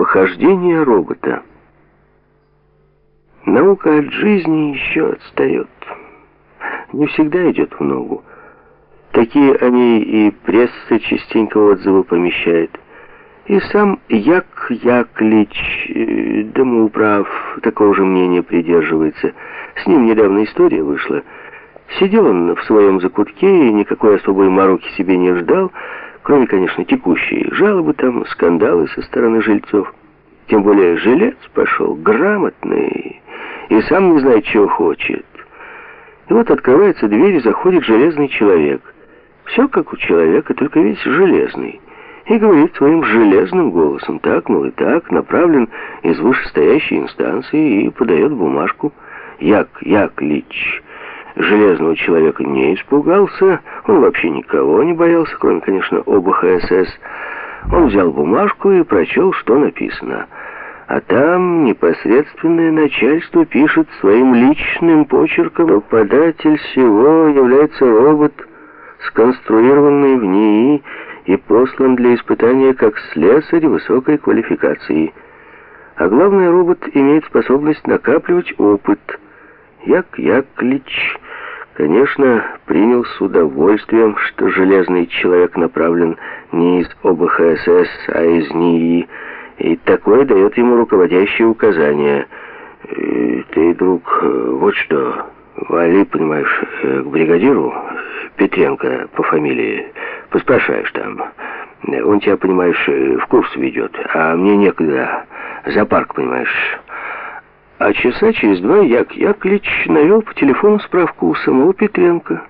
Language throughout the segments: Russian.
Похождение робота. Наука от жизни еще отстает. Не всегда идет в ногу. Такие они и пресса частенько отзывы помещает. И сам Як Яклич, э, домоуправ, такого же мнения придерживается. С ним недавно история вышла. Сидел он в своем закутке и никакой особой мороки себе не ждал, кроме, конечно, текущей жалобы там, скандалы со стороны жильцов. Тем более жилец пошел грамотный и сам не знает, чего хочет. И вот открывается дверь, и заходит железный человек. Все как у человека, только весь железный. И говорит своим железным голосом, так, мол, и так, направлен из вышестоящей инстанции и подает бумажку. Як, як, лич. Железного человека не испугался, он вообще никого не боялся, кроме, конечно, ОБХСС. Он взял бумажку и прочел, что написано. А там непосредственное начальство пишет своим личным почерком. Податель всего является робот, сконструированный в НИИ и послан для испытания как слесарь высокой квалификации. А главное, робот имеет способность накапливать опыт – Як Яклич, конечно, принял с удовольствием, что железный человек направлен не из ОБХСС, а из НИИ, и такое дает ему руководящие указания. Ты, друг, вот что, вали, понимаешь, к бригадиру Петренко по фамилии, поспрашаешь там. Он тебя, понимаешь, в курс ведет, а мне некогда, за парк, понимаешь, а часа через два Як Яклич навел по телефону справку у самого Петренко.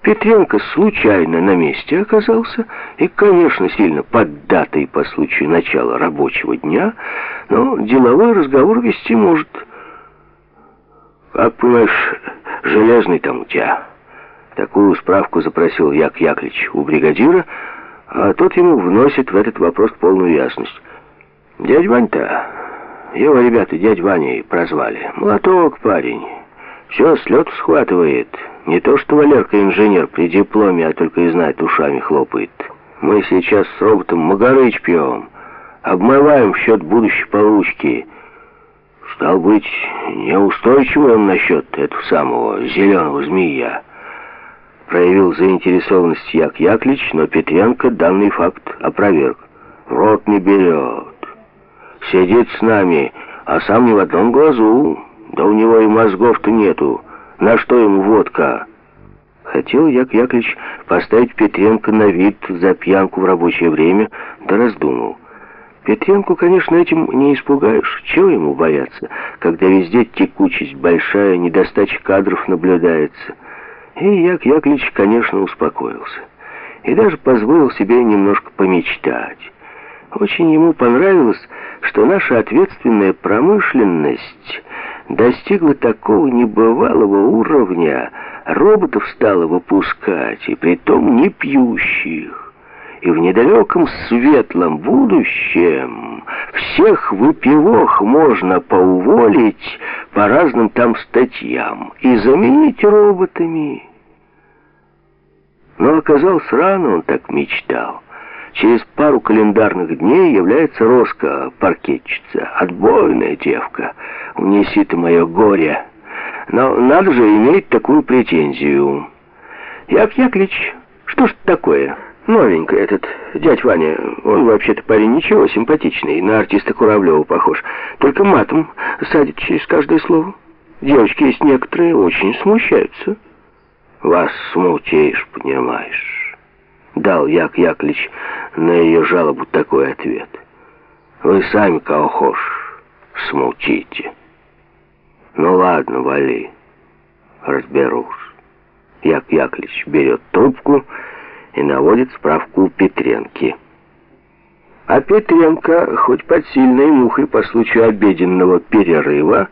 Петренко случайно на месте оказался и, конечно, сильно поддатый по случаю начала рабочего дня, но деловой разговор вести может. Как понимаешь, железный там у тебя. Такую справку запросил Як Яклич у бригадира, а тот ему вносит в этот вопрос полную ясность. Дядь Вань-то его ребята дядь Ваней прозвали. Молоток парень. Все с схватывает. Не то что Валерка инженер при дипломе, а только и знает, ушами хлопает. Мы сейчас с роботом Магарыч пьем. Обмываем в счет будущей получки. Стал быть, неустойчивый он насчет этого самого зеленого змея. Проявил заинтересованность Як Яклич, но Петренко данный факт опроверг. Рот не берет. Сидит с нами, а сам ни в одном глазу. Да у него и мозгов-то нету. На что ему водка?» Хотел Як Яковлевич поставить Петренко на вид за пьянку в рабочее время, да раздумал. Петренку, конечно, этим не испугаешь. Чего ему бояться, когда везде текучесть большая, недостача кадров наблюдается. И Як Яковлевич, конечно, успокоился. И даже позволил себе немножко помечтать. Очень ему понравилось, что наша ответственная промышленность достигла такого небывалого уровня, роботов стала выпускать, и притом не пьющих. И в недалеком светлом будущем всех выпивох можно поуволить по разным там статьям и заменить роботами. Но оказалось, рано он так мечтал. Через пару календарных дней является Роско, паркетчица, отбойная девка. Унеси ты мое горе. Но надо же иметь такую претензию. Як Яклич, что ж такое? Новенький этот дядь Ваня, он вообще-то парень ничего, симпатичный, на артиста Куравлева похож. Только матом садит через каждое слово. Девочки есть некоторые, очень смущаются. Вас смутеешь, понимаешь дал Як Яклич на ее жалобу такой ответ. Вы сами, кого хошь, смолчите. Ну ладно, вали, разберусь. Як Яклич берет трубку и наводит справку Петренки. А Петренко, хоть под сильной мухой по случаю обеденного перерыва,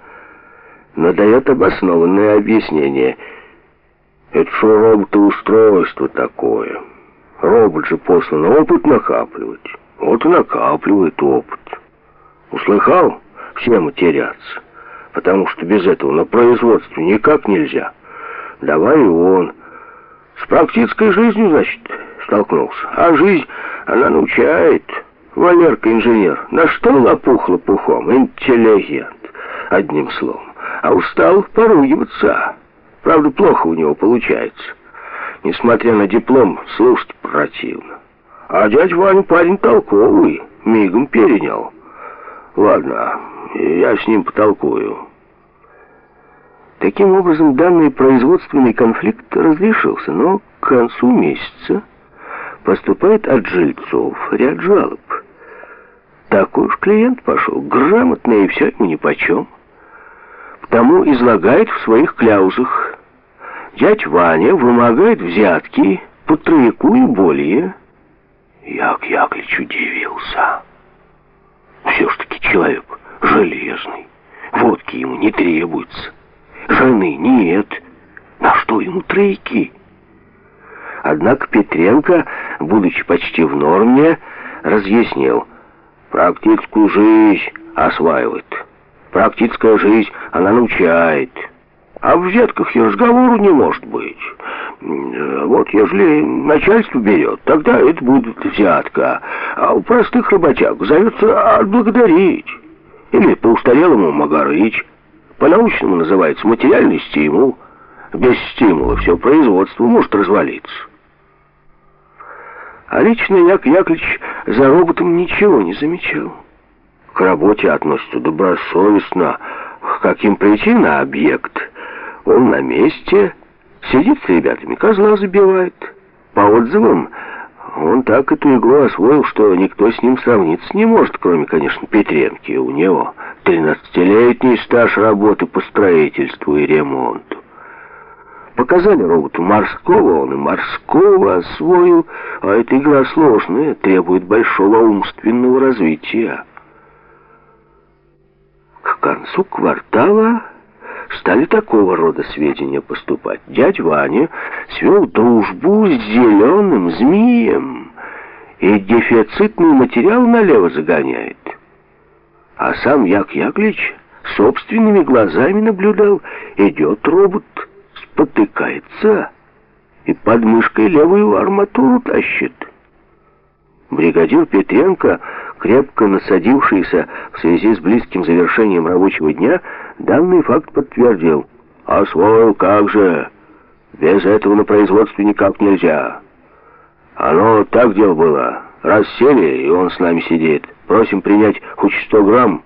но дает обоснованное объяснение. Это что роботоустройство такое? Робот же послан опыт накапливать. Вот и накапливает опыт. Услыхал? Все матерятся. Потому что без этого на производстве никак нельзя. Давай он. С практической жизнью, значит, столкнулся. А жизнь, она научает. Валерка инженер. На что лопух лопухом? Интеллигент, одним словом. А устал поругиваться. Правда, плохо у него получается. Несмотря на диплом, слушать противно. А дядь Ваня парень толковый, мигом перенял. Ладно, я с ним потолкую. Таким образом, данный производственный конфликт разрешился, но к концу месяца поступает от жильцов ряд жалоб. Такой уж клиент пошел, грамотный, и все ему нипочем. Потому излагает в своих кляузах. Дядь Ваня вымогает взятки по тройку и более. Як Яковлевич удивился. Все ж таки человек железный. Водки ему не требуется. Жены нет. На что ему тройки? Однако Петренко, будучи почти в норме, разъяснил. Практическую жизнь осваивает. Практическая жизнь она научает. А в взятках и разговору не может быть. Вот ежели начальство берет, тогда это будет взятка. А у простых работяг зовется отблагодарить. Или по устарелому магарыч. По-научному называется материальный стимул. Без стимула все производство может развалиться. А лично Як Яковлевич за роботом ничего не замечал. К работе относится добросовестно. К каким прийти на объект? Он на месте, сидит с ребятами, козла забивает. По отзывам, он так эту игру освоил, что никто с ним сравниться не может, кроме, конечно, Петренки. У него тринадцатилетний стаж работы по строительству и ремонту. Показали роботу морского, он и морского освоил, а эта игра сложная, требует большого умственного развития. К концу квартала стали такого рода сведения поступать. Дядь Ваня свел дружбу с зеленым змеем и дефицитный материал налево загоняет. А сам Як Яковлевич собственными глазами наблюдал, идет робот, спотыкается и под мышкой левую арматуру тащит. Бригадир Петренко, крепко насадившийся в связи с близким завершением рабочего дня, данный факт подтвердил. «Освоил, как же! Без этого на производстве никак нельзя. Оно так дело было. Раз сели, и он с нами сидит. Просим принять хоть сто грамм,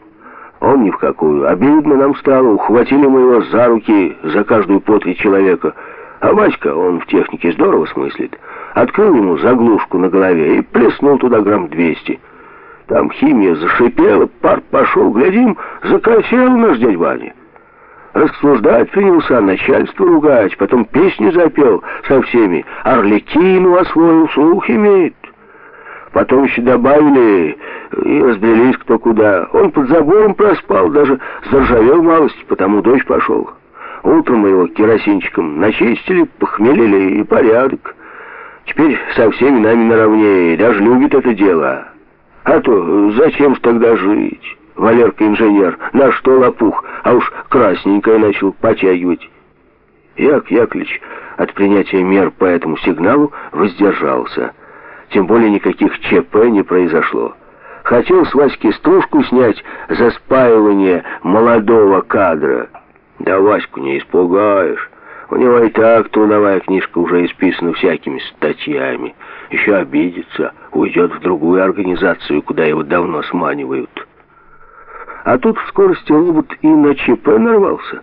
он ни в какую. Обидно нам стало. Ухватили мы его за руки за каждую по три человека. А Васька, он в технике здорово смыслит. Открыл ему заглушку на голове и плеснул туда грамм двести. Там химия зашипела, пар пошел, глядим, закосел наш дядь Ваня. Рассуждать принялся, начальство ругать, потом песни запел со всеми. Орликину освоил, слух имеет. Потом еще добавили и разбрелись кто куда. Он под забором проспал, даже заржавел малость, потому дождь пошел. Утром его керосинчиком начистили, похмелили и порядок. Теперь со всеми нами наравне, и даже любит это дело. А то зачем ж тогда жить? Валерка инженер, на что лопух, а уж красненькое начал потягивать. Як Яковлевич от принятия мер по этому сигналу воздержался. Тем более никаких ЧП не произошло. Хотел с Васьки стружку снять за спаивание молодого кадра. Да Ваську не испугаешь. У него и так трудовая книжка уже исписана всякими статьями. Еще обидится, уйдет в другую организацию, куда его давно сманивают. А тут в скорости робот и на ЧП нарвался.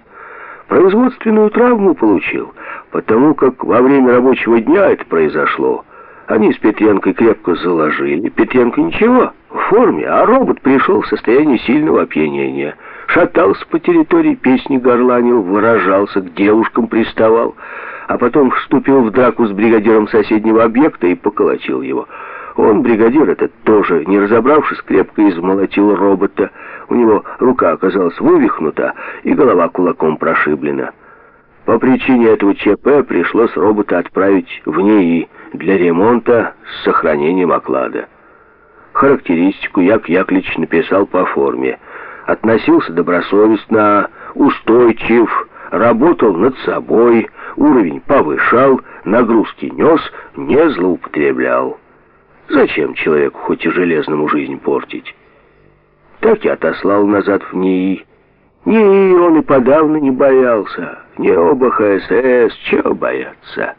Производственную травму получил, потому как во время рабочего дня это произошло. Они с Петренкой крепко заложили. Петренко ничего, в форме, а робот пришел в состояние сильного опьянения. Шатался по территории, песни горланил, выражался, к девушкам приставал, а потом вступил в драку с бригадиром соседнего объекта и поколотил его. Он, бригадир этот, тоже, не разобравшись, крепко измолотил робота. У него рука оказалась вывихнута и голова кулаком прошиблена. По причине этого ЧП пришлось робота отправить в НИИ для ремонта с сохранением оклада. Характеристику Як Яклич написал по форме. Относился добросовестно, устойчив, работал над собой, уровень повышал, нагрузки нес, не злоупотреблял. Зачем человеку хоть и железному жизнь портить? Так и отослал назад в НИИ. НИИ он и подавно не боялся. Не оба ХСС, чего бояться?»